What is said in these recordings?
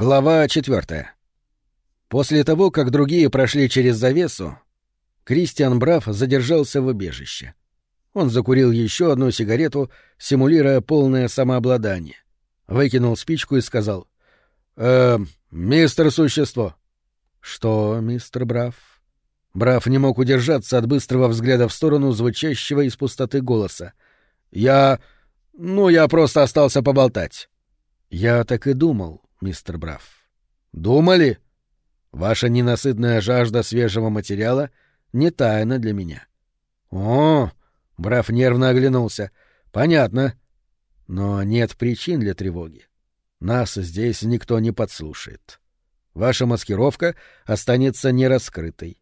Глава четвертая. После того, как другие прошли через завесу, Кристиан Браф задержался в убежище. Он закурил еще одну сигарету, симулируя полное самообладание. Выкинул спичку и сказал. «Э, мистер Существо». «Что, мистер Браф?» Браф не мог удержаться от быстрого взгляда в сторону звучащего из пустоты голоса. «Я... ну, я просто остался поболтать». «Я так и думал», мистер Браф. Думали? Ваша ненасытная жажда свежего материала не тайна для меня. О, Браф нервно оглянулся. Понятно. Но нет причин для тревоги. Нас здесь никто не подслушает. Ваша маскировка останется нераскрытой.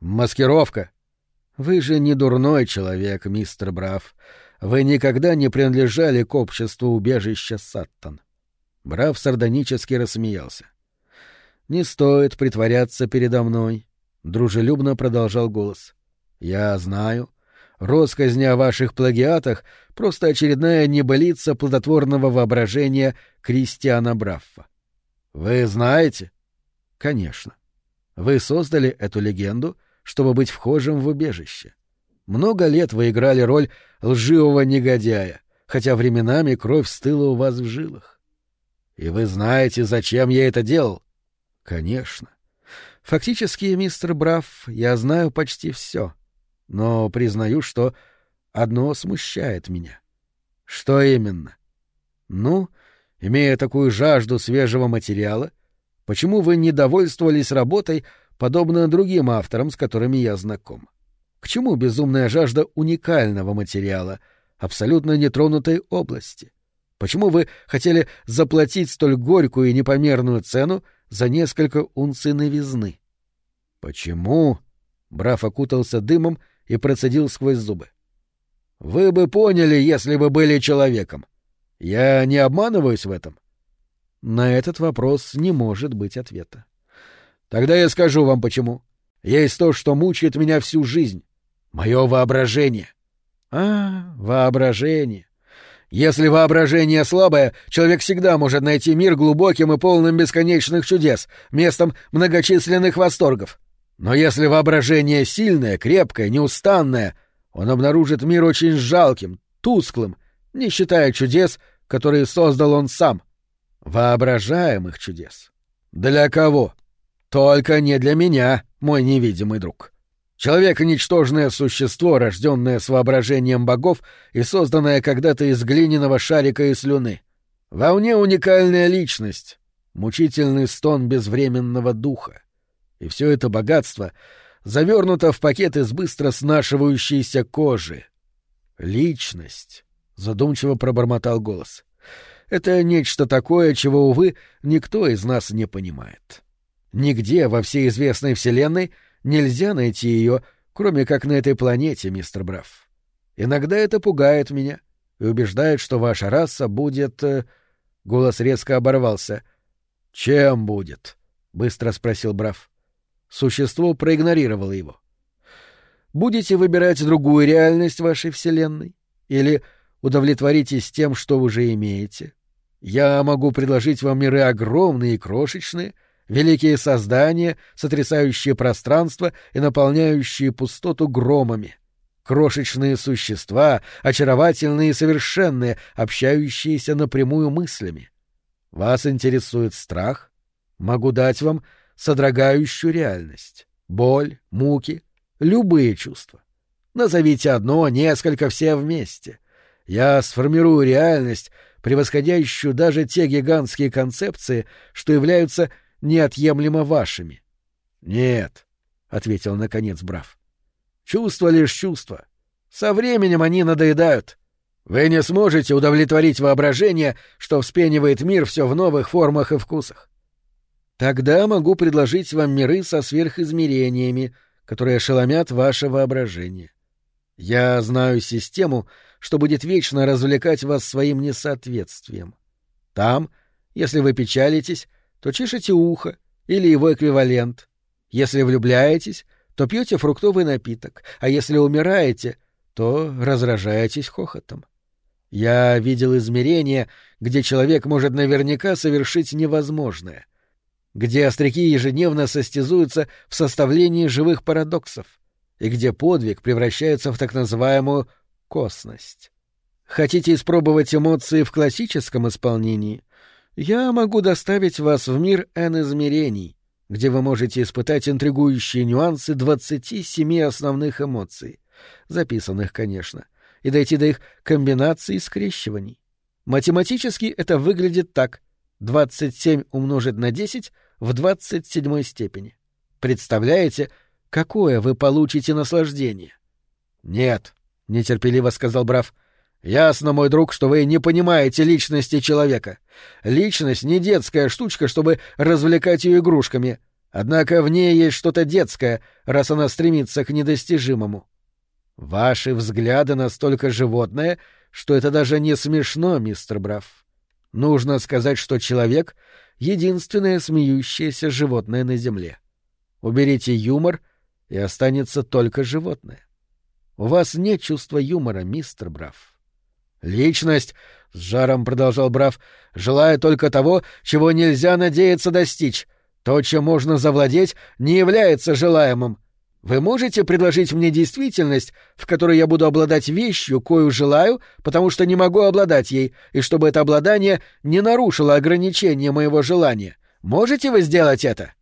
Маскировка? Вы же не дурной человек, мистер Браф. Вы никогда не принадлежали к обществу убежища Саттон. Брав сардонически рассмеялся. «Не стоит притворяться передо мной», — дружелюбно продолжал голос. «Я знаю. Росказни о ваших плагиатах — просто очередная небылица плодотворного воображения Кристиана Браффа. Вы знаете?» «Конечно. Вы создали эту легенду, чтобы быть вхожим в убежище. Много лет вы играли роль лживого негодяя, хотя временами кровь стыла у вас в жилах. И вы знаете, зачем я это делал? Конечно. Фактически, мистер Браф, я знаю почти все. Но признаю, что одно смущает меня. Что именно? Ну, имея такую жажду свежего материала, почему вы не довольствовались работой, подобно другим авторам, с которыми я знаком? К чему безумная жажда уникального материала, абсолютно нетронутой области? Почему вы хотели заплатить столь горькую и непомерную цену за несколько унций новизны? — Почему? — Браф окутался дымом и процедил сквозь зубы. — Вы бы поняли, если бы были человеком. Я не обманываюсь в этом? На этот вопрос не может быть ответа. Тогда я скажу вам почему. Есть то, что мучает меня всю жизнь. Мое воображение. А, воображение. Если воображение слабое, человек всегда может найти мир глубоким и полным бесконечных чудес, местом многочисленных восторгов. Но если воображение сильное, крепкое, неустанное, он обнаружит мир очень жалким, тусклым, не считая чудес, которые создал он сам. Воображаемых чудес. Для кого? Только не для меня, мой невидимый друг. Человек — ничтожное существо, рожденное с воображением богов и созданное когда-то из глиняного шарика и слюны. Вовне уникальная личность, мучительный стон безвременного духа. И все это богатство завернуто в пакет из быстро снашивающейся кожи. Личность, — задумчиво пробормотал голос. Это нечто такое, чего, увы, никто из нас не понимает. Нигде во всей известной Вселенной — Нельзя найти ее, кроме как на этой планете, мистер Браф. Иногда это пугает меня и убеждает, что ваша раса будет... Э... Голос резко оборвался. «Чем будет?» — быстро спросил Браф. Существо проигнорировало его. «Будете выбирать другую реальность вашей Вселенной? Или удовлетворитесь тем, что уже имеете? Я могу предложить вам миры огромные и крошечные, великие создания, сотрясающие пространство и наполняющие пустоту громами, крошечные существа, очаровательные и совершенные, общающиеся напрямую мыслями. Вас интересует страх? Могу дать вам содрогающую реальность, боль, муки, любые чувства. Назовите одно, несколько, все вместе. Я сформирую реальность, превосходящую даже те гигантские концепции, что являются неотъемлемо вашими. — Нет, — ответил наконец Брав. — Чувство лишь чувство. Со временем они надоедают. Вы не сможете удовлетворить воображение, что вспенивает мир все в новых формах и вкусах. Тогда могу предложить вам миры со сверхизмерениями, которые ошеломят ваше воображение. Я знаю систему, что будет вечно развлекать вас своим несоответствием. Там, если вы печалитесь, то чешете ухо или его эквивалент. Если влюбляетесь, то пьете фруктовый напиток, а если умираете, то разражаетесь хохотом. Я видел измерения, где человек может наверняка совершить невозможное где остряки ежедневно состязуются в составлении живых парадоксов, и где подвиг превращается в так называемую косность. Хотите испробовать эмоции в классическом исполнении? Я могу доставить вас в мир N измерений, где вы можете испытать интригующие нюансы 27 основных эмоций, записанных, конечно, и дойти до их комбинаций и скрещиваний. Математически это выглядит так. 27 умножить на 10 в 27 степени. Представляете, какое вы получите наслаждение? — Нет, — нетерпеливо сказал Брав. — Ясно, мой друг, что вы не понимаете личности человека. Личность — не детская штучка, чтобы развлекать ее игрушками. Однако в ней есть что-то детское, раз она стремится к недостижимому. Ваши взгляды настолько животные, что это даже не смешно, мистер Брав. Нужно сказать, что человек — единственное смеющееся животное на Земле. Уберите юмор, и останется только животное. У вас нет чувства юмора, мистер Брав. Личность, — с жаром продолжал Брав, — желая только того, чего нельзя надеяться достичь. То, чем можно завладеть, не является желаемым. Вы можете предложить мне действительность, в которой я буду обладать вещью, кою желаю, потому что не могу обладать ей, и чтобы это обладание не нарушило ограничения моего желания? Можете вы сделать это?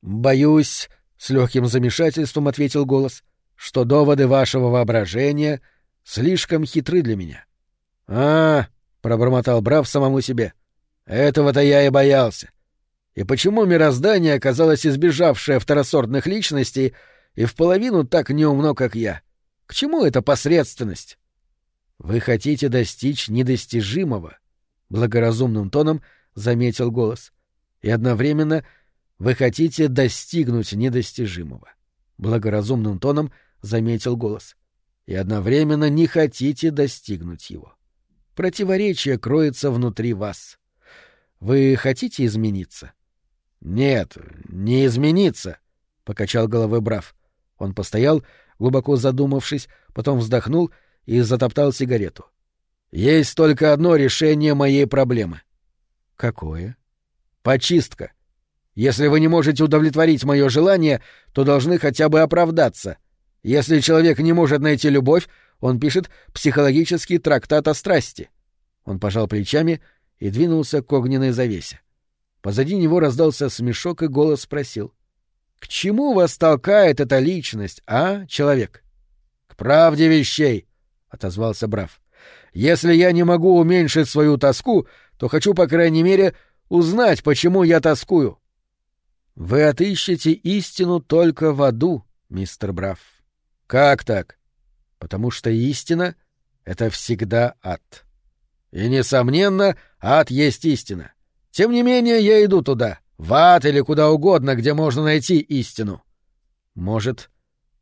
Боюсь, с легким замешательством ответил голос, что доводы вашего воображения слишком хитры для меня. А, пробормотал Брав самому себе. Этого-то я и боялся. И почему мироздание оказалось избежавшее второсортных личностей, и в половину так неумно, как я. К чему эта посредственность? Вы хотите достичь недостижимого, благоразумным тоном заметил голос. И одновременно вы хотите достигнуть недостижимого. Благоразумным тоном заметил голос. И одновременно не хотите достигнуть его. Противоречие кроется внутри вас. Вы хотите измениться? Нет, не измениться, покачал головой Брав. Он постоял, глубоко задумавшись, потом вздохнул и затоптал сигарету. «Есть только одно решение моей проблемы». «Какое?» «Почистка. Если вы не можете удовлетворить мое желание, то должны хотя бы оправдаться. Если человек не может найти любовь, он пишет психологический трактат о страсти». Он пожал плечами и двинулся к огненной завесе. Позади него раздался смешок, и голос спросил. К чему вас толкает эта личность, а, человек? — К правде вещей, — отозвался Брав. — Если я не могу уменьшить свою тоску, то хочу, по крайней мере, узнать, почему я тоскую. — Вы отыщете истину только в аду, мистер Брав. — Как так? — Потому что истина — это всегда ад. И, несомненно, ад есть истина. Тем не менее, я иду туда. В ад или куда угодно, где можно найти истину. Может,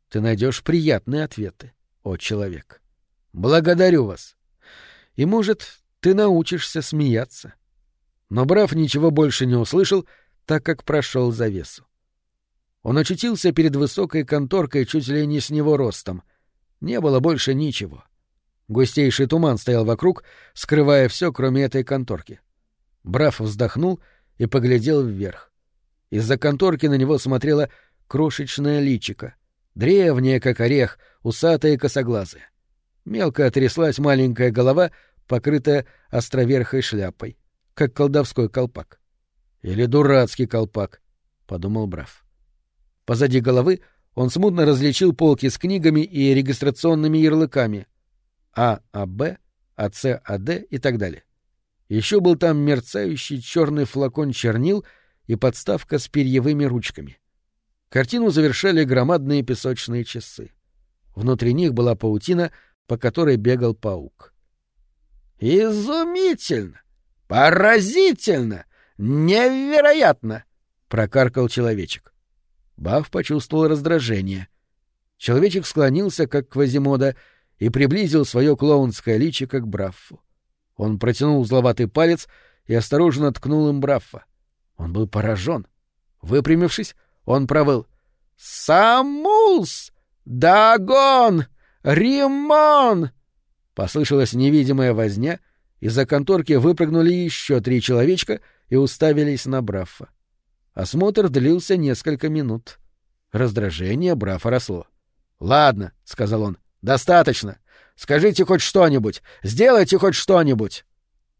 ты найдешь приятные ответы, о человек. Благодарю вас. И, может, ты научишься смеяться. Но Брав ничего больше не услышал, так как прошел завесу. Он очутился перед высокой конторкой чуть ли не с него ростом. Не было больше ничего. Густейший туман стоял вокруг, скрывая все, кроме этой конторки. Браф вздохнул — и поглядел вверх. Из-за конторки на него смотрела крошечная личика, древняя, как орех, усатая и косоглазая. Мелко тряслась маленькая голова, покрытая островерхой шляпой, как колдовской колпак. «Или дурацкий колпак», — подумал Браф. Позади головы он смутно различил полки с книгами и регистрационными ярлыками А, АБ, АЦ, АД и так далее. Еще был там мерцающий черный флакон чернил и подставка с перьевыми ручками. Картину завершали громадные песочные часы. Внутри них была паутина, по которой бегал паук. «Изумительно! Поразительно! Невероятно!» — прокаркал человечек. Баф почувствовал раздражение. Человечек склонился, как Квазимода, и приблизил свое клоунское личико к Браффу. Он протянул узловатый палец и осторожно ткнул им Браффа. Он был поражен. Выпрямившись, он провыл. «Самус! Дагон! Римон!» Послышалась невидимая возня, из-за конторки выпрыгнули еще три человечка и уставились на Браффа. Осмотр длился несколько минут. Раздражение Брафа росло. «Ладно», — сказал он, — «достаточно. Скажите хоть что-нибудь. Сделайте хоть что-нибудь».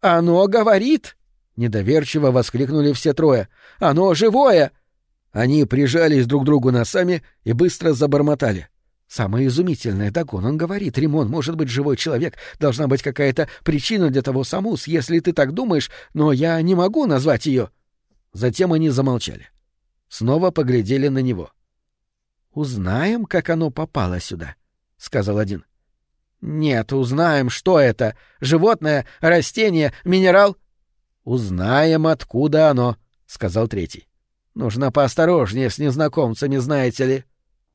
«Оно говорит!» — недоверчиво воскликнули все трое. «Оно живое!» Они прижались друг к другу носами и быстро забормотали. Самое изумительное, так он, он говорит, Римон может быть живой человек, должна быть какая-то причина для того, Самус, если ты так думаешь, но я не могу назвать ее. Затем они замолчали. Снова поглядели на него. «Узнаем, как оно попало сюда», — сказал один. «Нет, узнаем, что это. Животное, растение, минерал?» «Узнаем, откуда оно», — сказал третий. «Нужно поосторожнее с незнакомцами, знаете ли».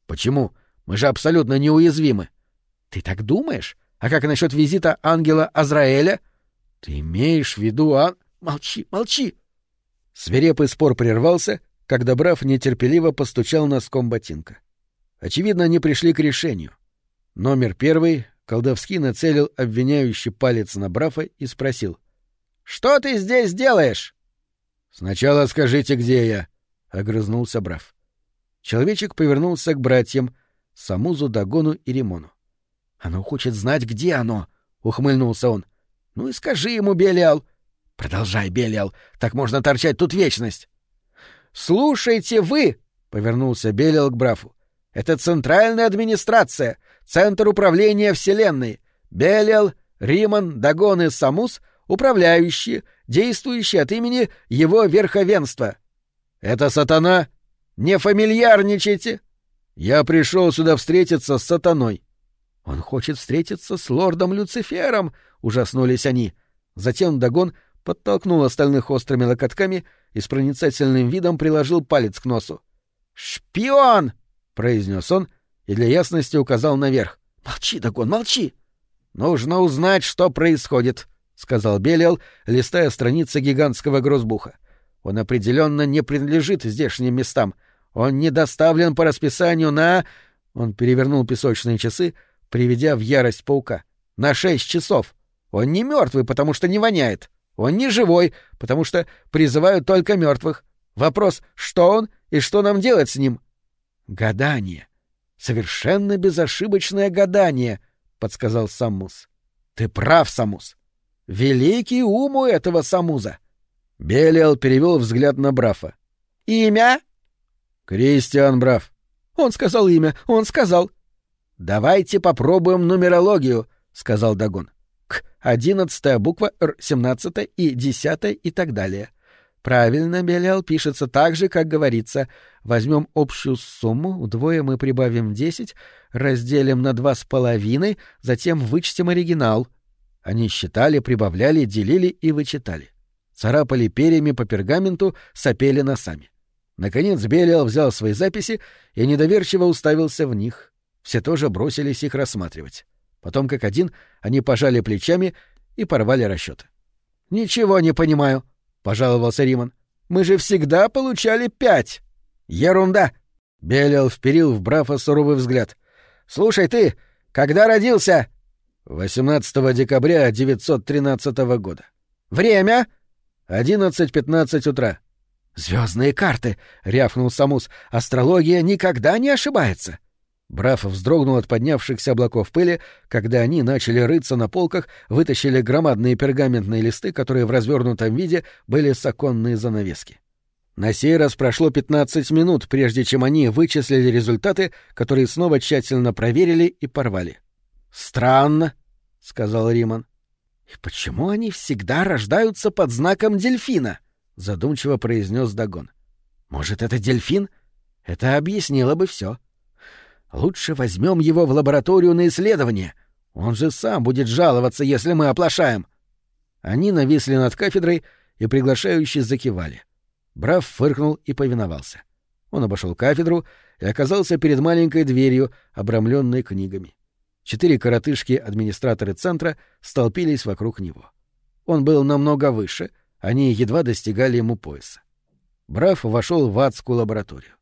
«Почему? Мы же абсолютно неуязвимы». «Ты так думаешь? А как насчет визита ангела Азраэля?» «Ты имеешь в виду, а...» «Молчи, молчи!» Свирепый спор прервался, когда Браф нетерпеливо постучал носком ботинка. Очевидно, они пришли к решению. Номер первый колдовски нацелил обвиняющий палец на Брафа и спросил. «Что ты здесь делаешь?» «Сначала скажите, где я», — огрызнулся Браф. Человечек повернулся к братьям, Самузу, Дагону и Римону. «Оно хочет знать, где оно», — ухмыльнулся он. «Ну и скажи ему, Белиал». «Продолжай, Белиал, так можно торчать тут вечность». «Слушайте вы», — повернулся Белиал к Брафу. «Это центральная администрация, центр управления Вселенной. Белиал, Риман, Дагон и Самус — управляющие, действующие от имени его верховенства». «Это сатана?» «Не фамильярничайте!» «Я пришел сюда встретиться с сатаной». «Он хочет встретиться с лордом Люцифером!» — ужаснулись они. Затем Дагон подтолкнул остальных острыми локотками и с проницательным видом приложил палец к носу. «Шпион!» — произнес он и для ясности указал наверх. «Молчи, Дагон, молчи!» «Нужно узнать, что происходит», — сказал Белиал, листая страницы гигантского грозбуха. «Он определенно не принадлежит здешним местам. Он не доставлен по расписанию на...» Он перевернул песочные часы, приведя в ярость паука. «На шесть часов. Он не мертвый, потому что не воняет. Он не живой, потому что призывают только мертвых. Вопрос, что он и что нам делать с ним?» «Гадание. Совершенно безошибочное гадание», — подсказал Саммус. «Ты прав, Самус. Великий ум у этого Самуза». Белиал перевел взгляд на Брафа. «Имя?» «Кристиан Браф». «Он сказал имя, он сказал». «Давайте попробуем нумерологию», — сказал Дагон. «К, одиннадцатая буква, Р, семнадцатая и десятая и так далее». Правильно, Белиал, пишется так же, как говорится. Возьмем общую сумму, вдвое мы прибавим десять, разделим на два с половиной, затем вычтем оригинал. Они считали, прибавляли, делили и вычитали. Царапали перьями по пергаменту, сопели носами. Наконец Белиал взял свои записи и недоверчиво уставился в них. Все тоже бросились их рассматривать. Потом, как один, они пожали плечами и порвали расчеты. «Ничего не понимаю», — пожаловался Риман. «Мы же всегда получали пять». «Ерунда!» — Белиал вперил в Брафа суровый взгляд. «Слушай ты, когда родился?» «18 декабря 913 года». «Время?» «11.15 утра». Звездные карты! рявкнул Самус. Астрология никогда не ошибается. Браф вздрогнул от поднявшихся облаков пыли, когда они начали рыться на полках, вытащили громадные пергаментные листы, которые в развернутом виде были с оконные занавески. На сей раз прошло 15 минут, прежде чем они вычислили результаты, которые снова тщательно проверили и порвали. «Странно», — сказал Риман. «И почему они всегда рождаются под знаком дельфина?» — задумчиво произнес Дагон. «Может, это дельфин? Это объяснило бы все. Лучше возьмем его в лабораторию на исследование. Он же сам будет жаловаться, если мы оплошаем». Они нависли над кафедрой и приглашающие закивали. Брав фыркнул и повиновался. Он обошел кафедру и оказался перед маленькой дверью, обрамленной книгами. Четыре коротышки-администраторы центра столпились вокруг него. Он был намного выше — они едва достигали ему пояса. Браф вошел в адскую лабораторию.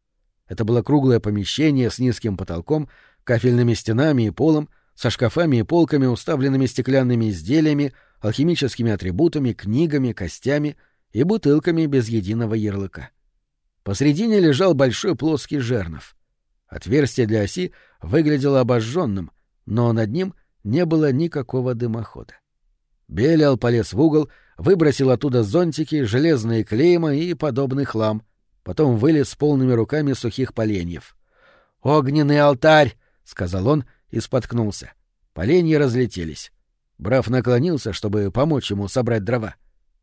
Это было круглое помещение с низким потолком, кафельными стенами и полом, со шкафами и полками, уставленными стеклянными изделиями, алхимическими атрибутами, книгами, костями и бутылками без единого ярлыка. Посредине лежал большой плоский жернов. Отверстие для оси выглядело обожженным, но над ним не было никакого дымохода. Белиал полез в угол, выбросил оттуда зонтики, железные клейма и подобный хлам. Потом вылез с полными руками сухих поленьев. «Огненный алтарь!» — сказал он и споткнулся. Поленья разлетелись. Браф наклонился, чтобы помочь ему собрать дрова.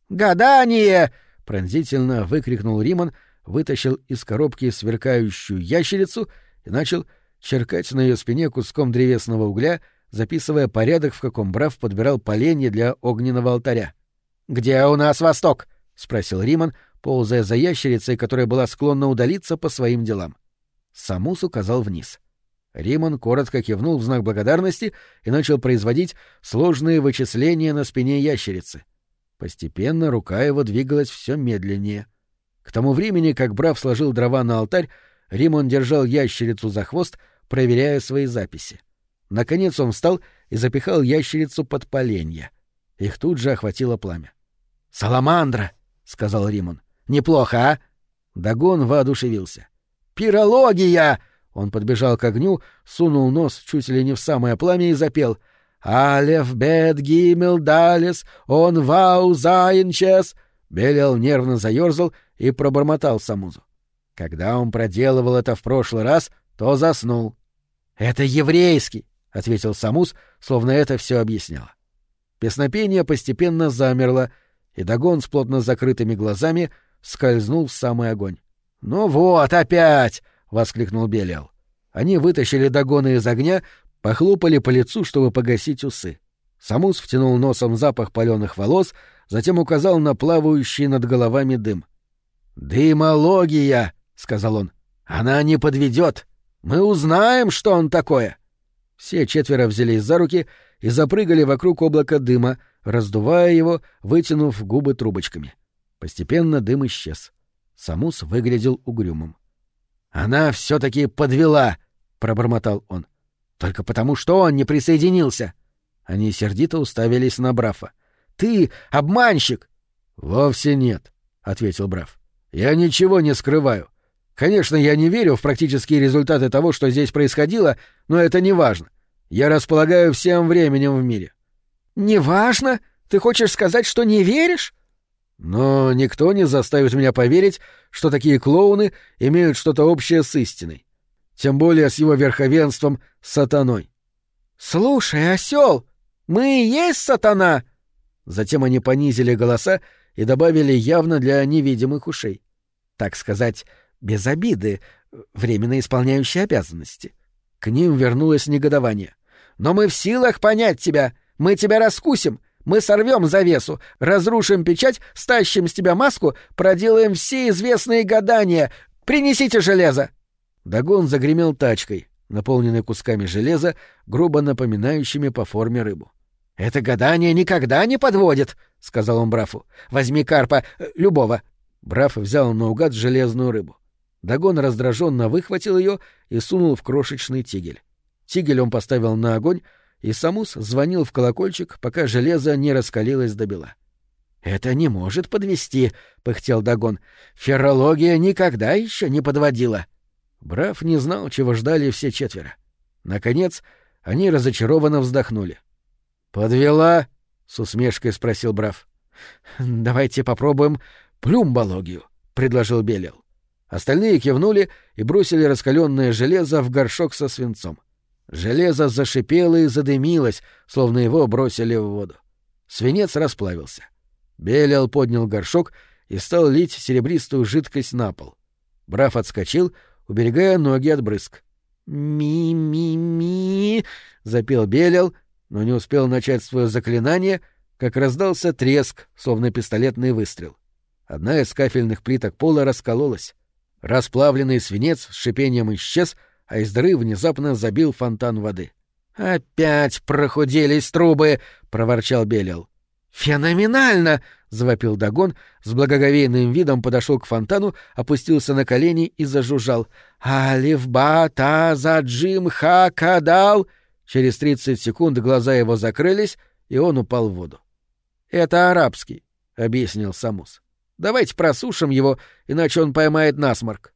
«Гадание!» — пронзительно выкрикнул Риман, вытащил из коробки сверкающую ящерицу и начал черкать на ее спине куском древесного угля, записывая порядок, в каком Браф подбирал поленья для огненного алтаря. «Где у нас восток?» — спросил Риман, ползая за ящерицей, которая была склонна удалиться по своим делам. Самус указал вниз. Риман коротко кивнул в знак благодарности и начал производить сложные вычисления на спине ящерицы. Постепенно рука его двигалась все медленнее. К тому времени, как Брав сложил дрова на алтарь, Римон держал ящерицу за хвост, проверяя свои записи. Наконец он встал и запихал ящерицу под поленья. Их тут же охватило пламя. «Саламандра!» — сказал Римон. «Неплохо, а?» Дагон воодушевился. «Пирология!» Он подбежал к огню, сунул нос чуть ли не в самое пламя и запел «Алев, бет, гимел, далес, он вау, заинчес!» Белел нервно заерзал и пробормотал Самузу. Когда он проделывал это в прошлый раз, то заснул. «Это еврейский!» — ответил Самуз, словно это все объясняло. Песнопение постепенно замерло, и Дагон с плотно закрытыми глазами скользнул в самый огонь. «Ну вот, опять!» — воскликнул Белиал. Они вытащили Дагона из огня, похлопали по лицу, чтобы погасить усы. Самус втянул носом запах паленых волос, затем указал на плавающий над головами дым. «Дымология!» — сказал он. «Она не подведет. Мы узнаем, что он такое!» Все четверо взялись за руки и запрыгали вокруг облака дыма, раздувая его, вытянув губы трубочками. Постепенно дым исчез. Самус выглядел угрюмым. Она все-таки подвела, пробормотал он. Только потому, что он не присоединился. Они сердито уставились на Брафа. Ты обманщик! Вовсе нет, ответил Браф. Я ничего не скрываю. Конечно, я не верю в практические результаты того, что здесь происходило, но это не важно. Я располагаю всем временем в мире. Не важно? Ты хочешь сказать, что не веришь? Но никто не заставит меня поверить, что такие клоуны имеют что-то общее с истиной. Тем более с его верховенством сатаной. «Слушай, осел, мы и есть сатана!» Затем они понизили голоса и добавили явно для невидимых ушей. Так сказать, без обиды, временно исполняющие обязанности. К ним вернулось негодование. «Но мы в силах понять тебя! Мы тебя раскусим! Мы сорвем завесу, разрушим печать, стащим с тебя маску, проделаем все известные гадания. Принесите железо!» Дагон загремел тачкой, наполненной кусками железа, грубо напоминающими по форме рыбу. «Это гадание никогда не подводит», — сказал он Брафу. «Возьми карпа, э, любого». Браф взял наугад железную рыбу. Дагон раздраженно выхватил ее и сунул в крошечный тигель. Тигель он поставил на огонь, и Самус звонил в колокольчик, пока железо не раскалилось до бела. «Это не может подвести», — пыхтел Дагон. «Феррология никогда еще не подводила». Браф не знал, чего ждали все четверо. Наконец, они разочарованно вздохнули. «Подвела?» — с усмешкой спросил Браф. «Давайте попробуем плюмбологию», — предложил Белел. Остальные кивнули и бросили раскаленное железо в горшок со свинцом. Железо зашипело и задымилось, словно его бросили в воду. Свинец расплавился. Белел поднял горшок и стал лить серебристую жидкость на пол. Браф отскочил, уберегая ноги от брызг. «Ми-ми-ми!» — запел Белел, но не успел начать свое заклинание, как раздался треск, словно пистолетный выстрел. Одна из кафельных плиток пола раскололась. Расплавленный свинец с шипением исчез — а из дыры внезапно забил фонтан воды. «Опять прохуделись трубы!» — проворчал Белел. «Феноменально!» — завопил Дагон, с благоговейным видом подошел к фонтану, опустился на колени и зажужжал. «Алиф, ба, та, за, джим, ха, кадал!» Через тридцать секунд глаза его закрылись, и он упал в воду. «Это арабский», — объяснил Самус. Давайте просушим его, иначе он поймает насморк.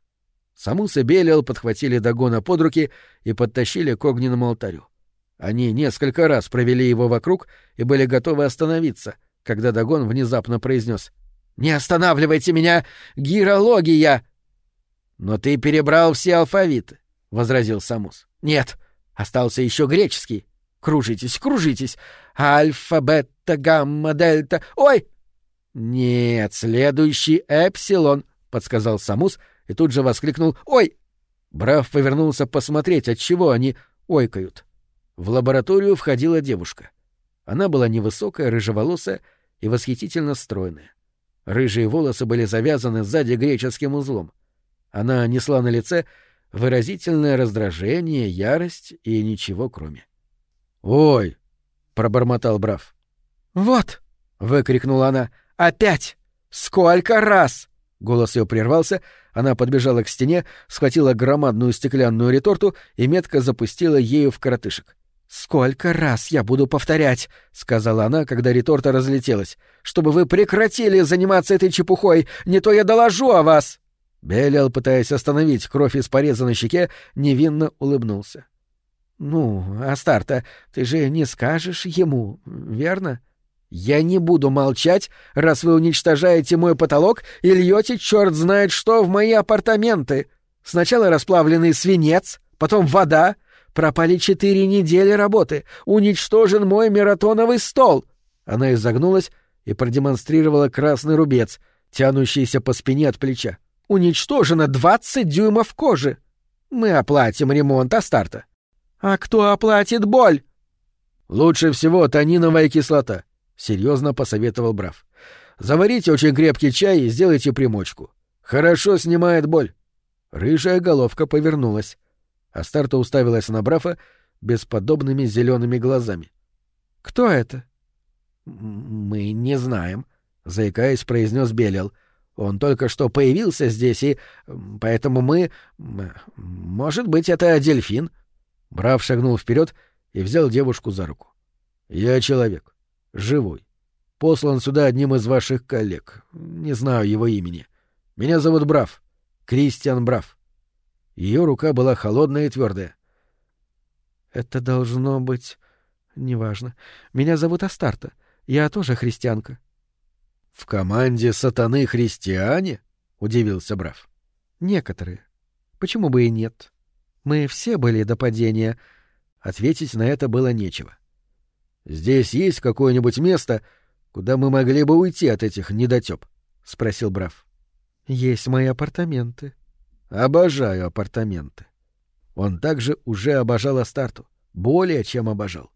Самус и Белиал подхватили Дагона под руки и подтащили к огненному алтарю. Они несколько раз провели его вокруг и были готовы остановиться, когда Дагон внезапно произнес «Не останавливайте меня! Гирология!» «Но ты перебрал все алфавиты», — возразил Самус. «Нет, остался еще греческий. Кружитесь, кружитесь. Альфа, бета, гамма, дельта. Ой!» «Нет, следующий эпсилон», — подсказал Самус и тут же воскликнул «Ой!». Брав повернулся посмотреть, от чего они ойкают. В лабораторию входила девушка. Она была невысокая, рыжеволосая и восхитительно стройная. Рыжие волосы были завязаны сзади греческим узлом. Она несла на лице выразительное раздражение, ярость и ничего кроме. «Ой!» — пробормотал Брав. «Вот!» — выкрикнула она. «Опять! Сколько раз!» Голос ее прервался, она подбежала к стене, схватила громадную стеклянную реторту и метко запустила ею в коротышек. «Сколько раз я буду повторять», — сказала она, когда реторта разлетелась, — «чтобы вы прекратили заниматься этой чепухой, не то я доложу о вас!» Белиал, пытаясь остановить кровь из пореза на щеке, невинно улыбнулся. «Ну, Астарта, ты же не скажешь ему, верно?» «Я не буду молчать, раз вы уничтожаете мой потолок и льете черт знает что в мои апартаменты. Сначала расплавленный свинец, потом вода, Пропали четыре недели работы. Уничтожен мой мератоновый стол. Она изогнулась и продемонстрировала красный рубец, тянущийся по спине от плеча. Уничтожено двадцать дюймов кожи. Мы оплатим ремонт Астарта. А кто оплатит боль? Лучше всего таниновая кислота, серьезно посоветовал Брав. Заварите очень крепкий чай и сделайте примочку. Хорошо снимает боль. Рыжая головка повернулась. Астарта уставилась на Брафа бесподобными зелеными глазами. «Кто это?» «Мы не знаем», — заикаясь, произнес Белел. «Он только что появился здесь, и поэтому мы... Может быть, это дельфин?» Браф шагнул вперед и взял девушку за руку. «Я человек. Живой. Послан сюда одним из ваших коллег. Не знаю его имени. Меня зовут Браф. Кристиан Браф. Ее рука была холодная и твердая. «Это должно быть... неважно. Меня зовут Астарта. Я тоже христианка». «В команде сатаны христиане?» — удивился Брав. «Некоторые. Почему бы и нет? Мы все были до падения». Ответить на это было нечего. «Здесь есть какое-нибудь место, куда мы могли бы уйти от этих недотёп?» — спросил Брав. «Есть мои апартаменты», Обожаю апартаменты. Он также уже обожал Астарту. Более чем обожал.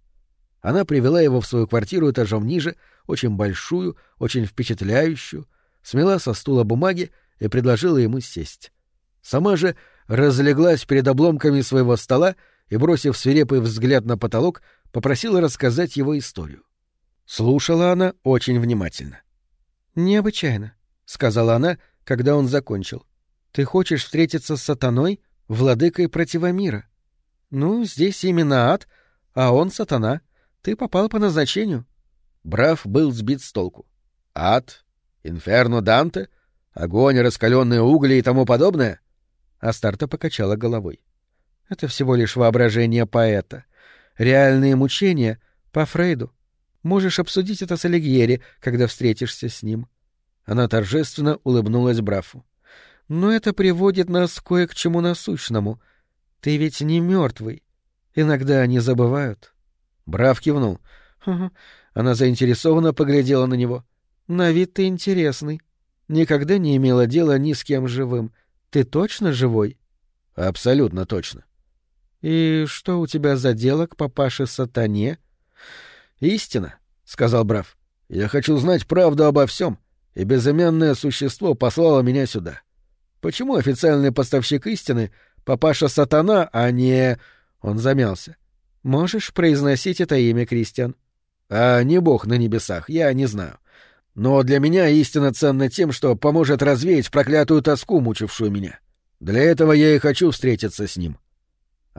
Она привела его в свою квартиру этажом ниже, очень большую, очень впечатляющую, смела со стула бумаги и предложила ему сесть. Сама же разлеглась перед обломками своего стола и, бросив свирепый взгляд на потолок, попросила рассказать его историю. Слушала она очень внимательно. «Необычайно», — сказала она, когда он закончил. Ты хочешь встретиться с сатаной, владыкой противомира? Ну, здесь именно ад, а он сатана. Ты попал по назначению. Брав был сбит с толку. Ад? Инферно Данте? Огонь, раскаленные угли и тому подобное? Астарта покачала головой. Это всего лишь воображение поэта. Реальные мучения по Фрейду. Можешь обсудить это с Алигьери, когда встретишься с ним. Она торжественно улыбнулась Брафу. Но это приводит нас кое к чему насущному. Ты ведь не мертвый. Иногда они забывают. Брав кивнул. Она заинтересованно поглядела на него. На вид ты интересный. Никогда не имела дела ни с кем живым. Ты точно живой? Абсолютно точно. И что у тебя за дело к папаше Сатане? Истина, сказал Брав. Я хочу знать правду обо всем, и безымянное существо послало меня сюда. Почему официальный поставщик истины — папаша Сатана, а не... Он замялся. Можешь произносить это имя, Кристиан? А не бог на небесах, я не знаю. Но для меня истина ценна тем, что поможет развеять проклятую тоску, мучившую меня. Для этого я и хочу встретиться с ним.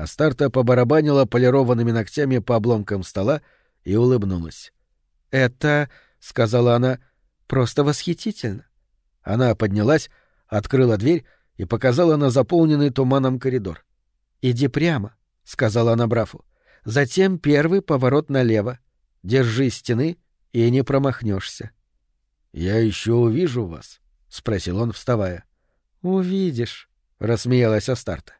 Астарта побарабанила полированными ногтями по обломкам стола и улыбнулась. «Это, — сказала она, — просто восхитительно. Она поднялась, открыла дверь и показала на заполненный туманом коридор. «Иди прямо», — сказала она Брафу. «Затем первый поворот налево. Держи стены и не промахнешься». «Я еще увижу вас», — спросил он, вставая. «Увидишь», — рассмеялась Астарта.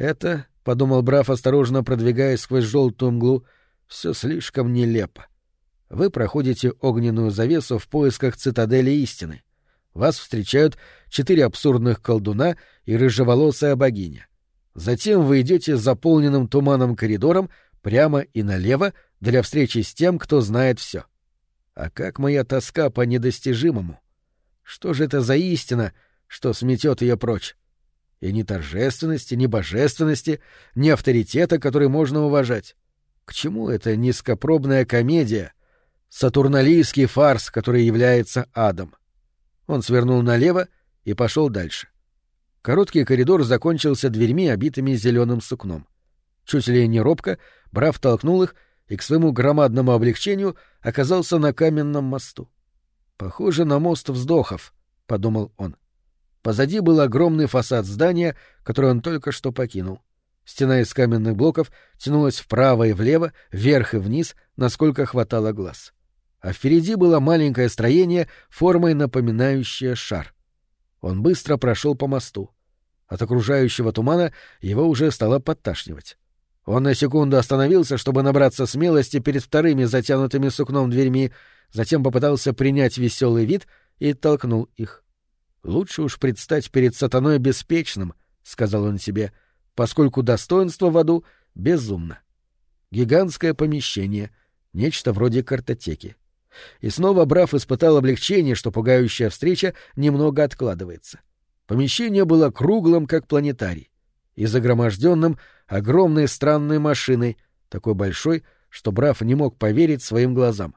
«Это, — подумал Браф, осторожно продвигаясь сквозь желтую мглу, — все слишком нелепо. Вы проходите огненную завесу в поисках цитадели истины. Вас встречают четыре абсурдных колдуна и рыжеволосая богиня. Затем вы идете заполненным туманом коридором прямо и налево для встречи с тем, кто знает все. А как моя тоска по недостижимому? Что же это за истина, что сметет ее прочь? И ни торжественности, ни божественности, ни авторитета, который можно уважать. К чему эта низкопробная комедия, сатурналийский фарс, который является адом? Он свернул налево и пошел дальше. Короткий коридор закончился дверьми, обитыми зеленым сукном. Чуть ли не робко, Брав толкнул их и к своему громадному облегчению оказался на каменном мосту. «Похоже на мост вздохов», — подумал он. Позади был огромный фасад здания, который он только что покинул. Стена из каменных блоков тянулась вправо и влево, вверх и вниз, насколько хватало глаз. А впереди было маленькое строение, формой напоминающее шар. Он быстро прошел по мосту. От окружающего тумана его уже стало подташнивать. Он на секунду остановился, чтобы набраться смелости перед вторыми затянутыми сукном дверьми, затем попытался принять веселый вид и толкнул их. «Лучше уж предстать перед сатаной беспечным», — сказал он себе, — «поскольку достоинство в аду безумно». Гигантское помещение, нечто вроде картотеки. И снова Браф испытал облегчение, что пугающая встреча немного откладывается. Помещение было круглым, как планетарий, и загроможденным огромной странной машиной, такой большой, что Браф не мог поверить своим глазам.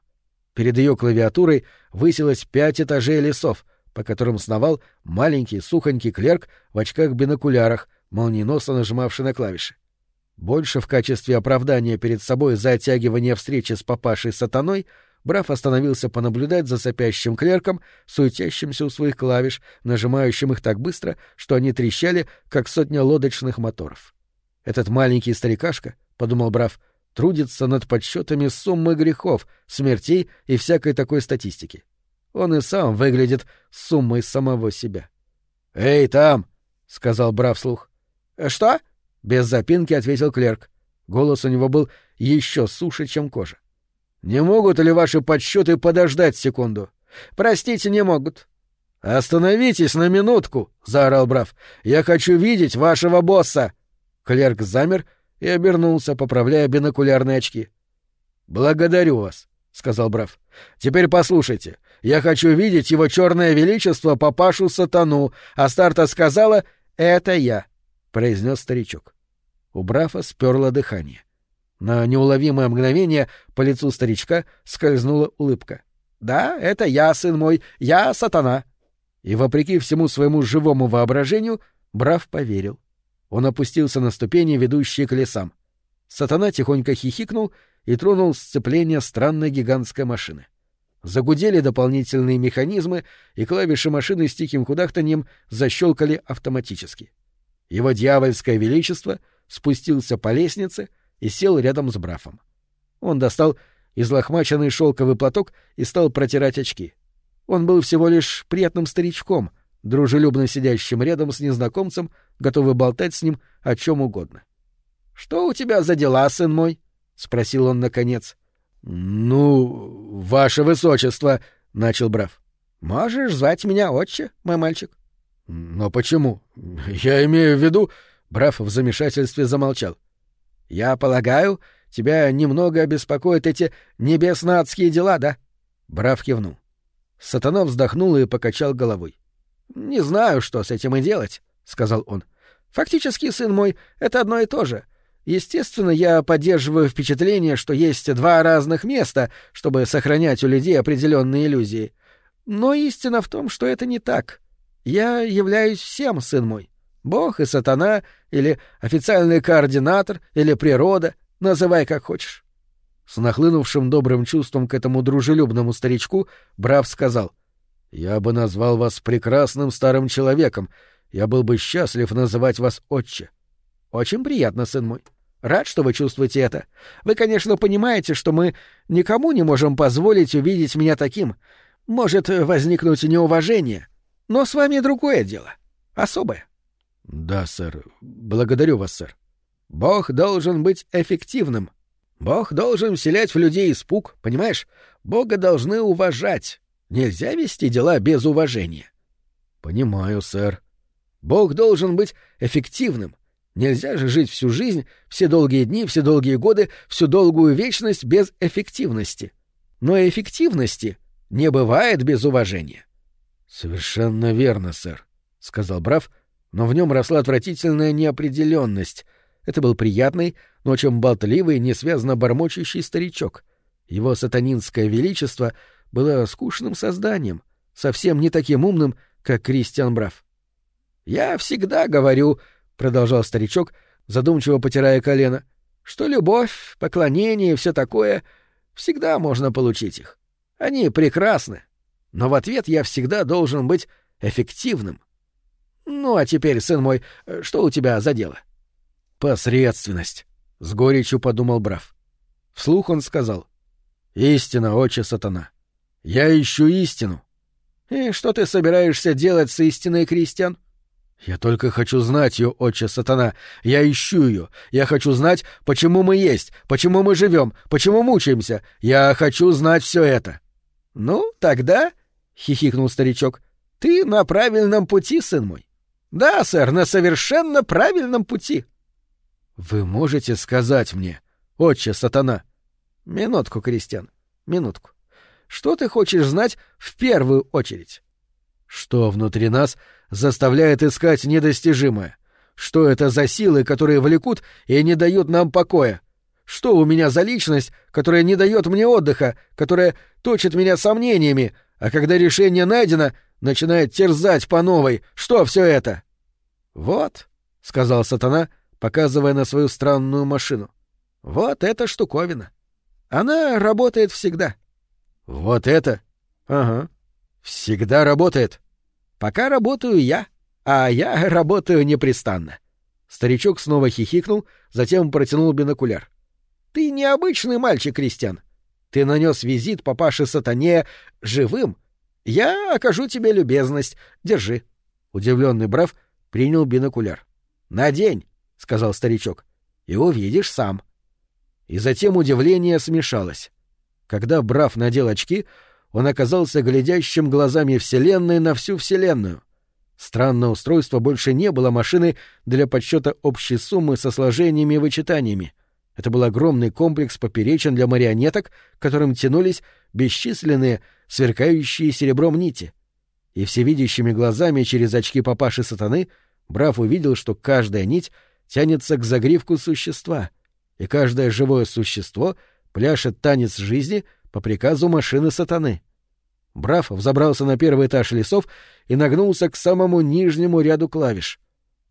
Перед ее клавиатурой высилось пять этажей лесов, по которым сновал маленький сухонький клерк в очках-бинокулярах, молниеносно нажимавший на клавиши. Больше в качестве оправдания перед собой за оттягивание встречи с папашей сатаной Браф остановился понаблюдать за сопящим клерком, суетящимся у своих клавиш, нажимающим их так быстро, что они трещали, как сотня лодочных моторов. Этот маленький старикашка, — подумал Браф, — трудится над подсчетами суммы грехов, смертей и всякой такой статистики. Он и сам выглядит суммой самого себя. — Эй, там! — сказал Браф слух. «Э, — Что? — без запинки ответил клерк. Голос у него был еще суше, чем кожа. — Не могут ли ваши подсчеты подождать секунду? — Простите, не могут. — Остановитесь на минутку! — заорал Браф. — Я хочу видеть вашего босса! — Клерк замер и обернулся, поправляя бинокулярные очки. «Благодарю вас», — сказал Браф. «Теперь послушайте. Я хочу видеть его черное величество, папашу сатану, а старта сказала «это я», — произнес старичок. У Брафа сперло дыхание. На неуловимое мгновение по лицу старичка скользнула улыбка. «Да, это я, сын мой, я сатана». И, вопреки всему своему живому воображению, Браф поверил. Он опустился на ступени, ведущие к лесам. Сатана тихонько хихикнул и тронул сцепление странной гигантской машины. Загудели дополнительные механизмы, и клавиши машины с тихим кудахтаньем защелкали автоматически. Его дьявольское величество спустился по лестнице и сел рядом с Брафом. Он достал излохмаченный шелковый платок и стал протирать очки. Он был всего лишь приятным старичком — дружелюбно сидящим рядом с незнакомцем, готовый болтать с ним о чем угодно. — Что у тебя за дела, сын мой? — спросил он наконец. — Ну, ваше высочество, — начал Брав. — Можешь звать меня отче, мой мальчик. — Но почему? Я имею в виду... Брав в замешательстве замолчал. — Я полагаю, тебя немного обеспокоят эти небесно-адские дела, да? Брав кивнул. Сатана вздохнул и покачал головой. «Не знаю, что с этим и делать», — сказал он. «Фактически, сын мой, это одно и то же. Естественно, я поддерживаю впечатление, что есть два разных места, чтобы сохранять у людей определенные иллюзии. Но истина в том, что это не так. Я являюсь всем, сын мой. Бог и сатана, или официальный координатор, или природа, называй как хочешь». С нахлынувшим добрым чувством к этому дружелюбному старичку Брав сказал — Я бы назвал вас прекрасным старым человеком. Я был бы счастлив называть вас отче. Очень приятно, сын мой. Рад, что вы чувствуете это. Вы, конечно, понимаете, что мы никому не можем позволить увидеть меня таким. Может возникнуть неуважение. Но с вами другое дело. Особое. — Да, сэр. Благодарю вас, сэр. Бог должен быть эффективным. Бог должен вселять в людей испуг, понимаешь? Бога должны уважать. Нельзя вести дела без уважения. — Понимаю, сэр. Бог должен быть эффективным. Нельзя же жить всю жизнь, все долгие дни, все долгие годы, всю долгую вечность без эффективности. Но эффективности не бывает без уважения. — Совершенно верно, сэр, — сказал Брав, но в нем росла отвратительная неопределенность. Это был приятный, но чем болтливый, несвязно бормочущий старичок. Его сатанинское величество было скучным созданием, совсем не таким умным, как Кристиан Брав. «Я всегда говорю», — продолжал старичок, задумчиво потирая колено, — «что любовь, поклонение и все такое всегда можно получить их. Они прекрасны, но в ответ я всегда должен быть эффективным. Ну а теперь, сын мой, что у тебя за дело?» «Посредственность», — с горечью подумал Брав. Вслух он сказал. «Истина, отче сатана. Я ищу истину». «И что ты собираешься делать с истиной, Кристиан?» «Я только хочу знать ее, отче сатана. Я ищу ее. Я хочу знать, почему мы есть, почему мы живем, почему мучаемся. Я хочу знать все это». «Ну, тогда...» — хихикнул старичок. «Ты на правильном пути, сын мой». «Да, сэр, на совершенно правильном пути». Вы можете сказать мне, отче сатана? Минутку, Кристиан, минутку. Что ты хочешь знать в первую очередь? Что внутри нас заставляет искать недостижимое? Что это за силы, которые влекут и не дают нам покоя? Что у меня за личность, которая не дает мне отдыха, которая точит меня сомнениями, а когда решение найдено, начинает терзать по новой? Что все это? — Вот, — сказал сатана, — показывая на свою странную машину. «Вот эта штуковина. Она работает всегда». «Вот это?» «Ага. Всегда работает». «Пока работаю я, а я работаю непрестанно». Старичок снова хихикнул, затем протянул бинокуляр. «Ты необычный мальчик, Кристиан. Ты нанес визит папаше Сатане живым. Я окажу тебе любезность. Держи». Удивленный Брав принял бинокуляр. «Надень сказал старичок. И увидишь сам. И затем удивление смешалось. Когда Брав надел очки, он оказался глядящим глазами Вселенной на всю Вселенную. Странное устройство больше не было машиной для подсчета общей суммы со сложениями и вычитаниями. Это был огромный комплекс поперечин для марионеток, которым тянулись бесчисленные, сверкающие серебром нити. И всевидящими глазами через очки папаши сатаны Брав увидел, что каждая нить — тянется к загривку существа, и каждое живое существо пляшет танец жизни по приказу машины сатаны. Брав взобрался на первый этаж лесов и нагнулся к самому нижнему ряду клавиш.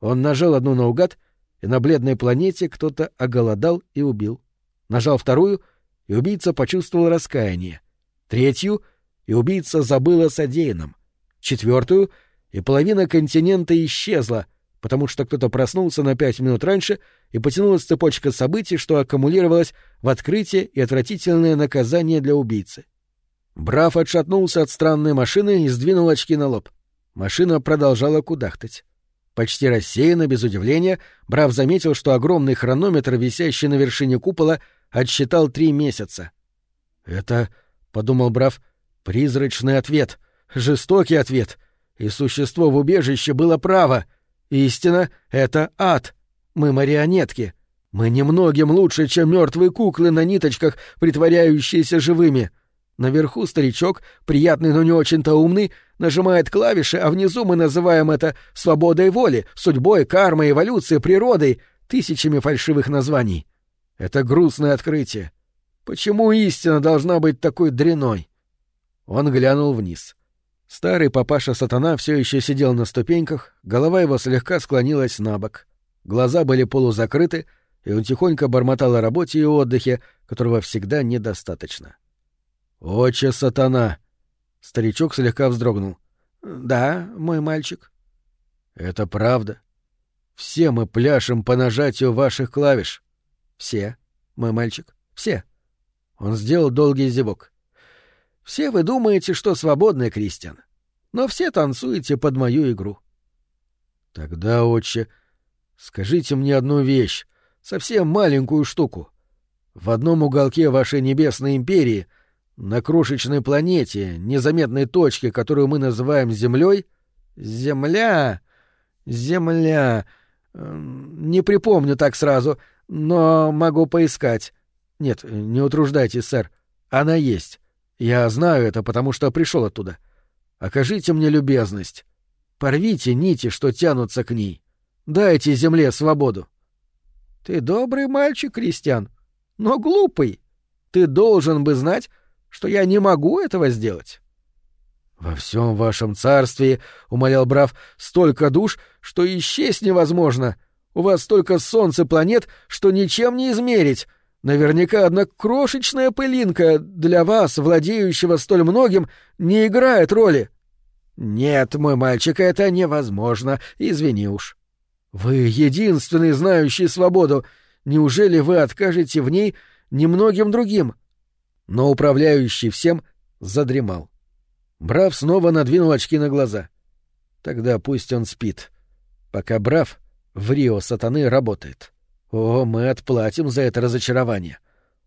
Он нажал одну наугад, и на бледной планете кто-то оголодал и убил. Нажал вторую, и убийца почувствовал раскаяние. Третью, и убийца забыл о содеянном. Четвертую, и половина континента исчезла, потому что кто-то проснулся на пять минут раньше и потянулась цепочка событий, что аккумулировалось в открытие и отвратительное наказание для убийцы. Браф отшатнулся от странной машины и сдвинул очки на лоб. Машина продолжала кудахтать. Почти рассеянно, без удивления, Браф заметил, что огромный хронометр, висящий на вершине купола, отсчитал три месяца. «Это, — подумал Браф, — призрачный ответ, жестокий ответ, и существо в убежище было право — Истина — это ад. Мы марионетки. Мы немногим лучше, чем мертвые куклы на ниточках, притворяющиеся живыми. Наверху старичок, приятный, но не очень-то умный, нажимает клавиши, а внизу мы называем это свободой воли, судьбой, кармой, эволюцией, природой, тысячами фальшивых названий. Это грустное открытие. Почему истина должна быть такой дряной? Он глянул вниз. Старый папаша-сатана все еще сидел на ступеньках, голова его слегка склонилась на бок. Глаза были полузакрыты, и он тихонько бормотал о работе и отдыхе, которого всегда недостаточно. «Отче сатана! Старичок слегка вздрогнул. Да, мой мальчик. Это правда. Все мы пляшем по нажатию ваших клавиш. Все, мой мальчик, все. Он сделал долгий зевок. Все вы думаете, что свободны, Кристиан, но все танцуете под мою игру. Тогда, отче, скажите мне одну вещь, совсем маленькую штуку. В одном уголке вашей небесной империи, на крошечной планете, незаметной точке, которую мы называем Землей, Земля, Земля, эм, не припомню так сразу, но могу поискать. Нет, не утруждайтесь, сэр. Она есть. Я знаю это, потому что пришел оттуда. Окажите мне любезность. Порвите нити, что тянутся к ней. Дайте земле свободу. Ты добрый мальчик, Кристиан, но глупый. Ты должен бы знать, что я не могу этого сделать. Во всем вашем царстве, умолял Брав, столько душ, что исчесть невозможно. У вас столько солнца планет, что ничем не измерить. Наверняка одна крошечная пылинка для вас, владеющего столь многим, не играет роли. Нет, мой мальчик, это невозможно. Извини уж. Вы единственный знающий свободу. Неужели вы откажете в ней немногим другим? Но управляющий всем задремал. Брав снова надвинул очки на глаза. Тогда пусть он спит. Пока Брав в Рио сатаны работает. О, мы отплатим за это разочарование.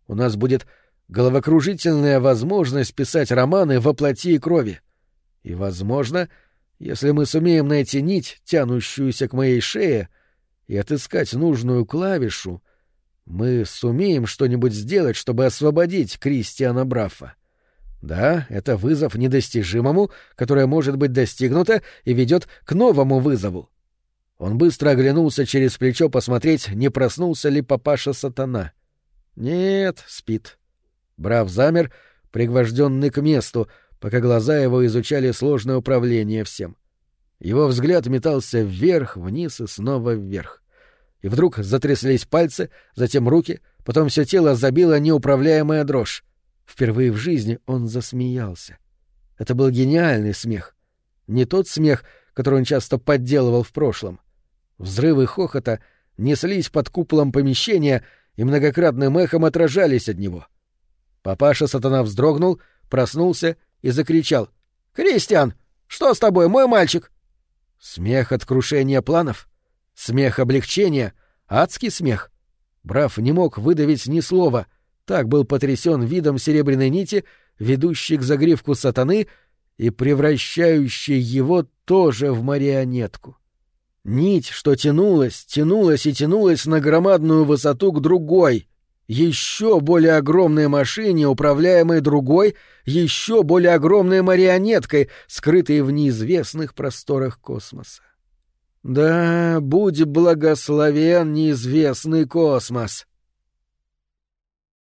У нас будет головокружительная возможность писать романы во плоти и крови. И, возможно, если мы сумеем найти нить, тянущуюся к моей шее, и отыскать нужную клавишу, мы сумеем что-нибудь сделать, чтобы освободить Кристиана Браффа. Да, это вызов недостижимому, которое может быть достигнуто и ведет к новому вызову. Он быстро оглянулся через плечо посмотреть, не проснулся ли папаша сатана. Нет, спит. Брав замер, пригвожденный к месту, пока глаза его изучали сложное управление всем. Его взгляд метался вверх, вниз и снова вверх и вдруг затряслись пальцы, затем руки, потом все тело забило неуправляемая дрожь. Впервые в жизни он засмеялся. Это был гениальный смех. Не тот смех, который он часто подделывал в прошлом. Взрывы хохота неслись под куполом помещения и многократным эхом отражались от него. Папаша сатана вздрогнул, проснулся и закричал. «Кристиан! Что с тобой, мой мальчик?» Смех от крушения планов — Смех облегчения, адский смех. Брав не мог выдавить ни слова, так был потрясен видом серебряной нити, ведущей к загривку сатаны и превращающей его тоже в марионетку. Нить, что тянулась, тянулась и тянулась на громадную высоту к другой, еще более огромной машине, управляемой другой, еще более огромной марионеткой, скрытой в неизвестных просторах космоса. Да, будь благословен неизвестный космос.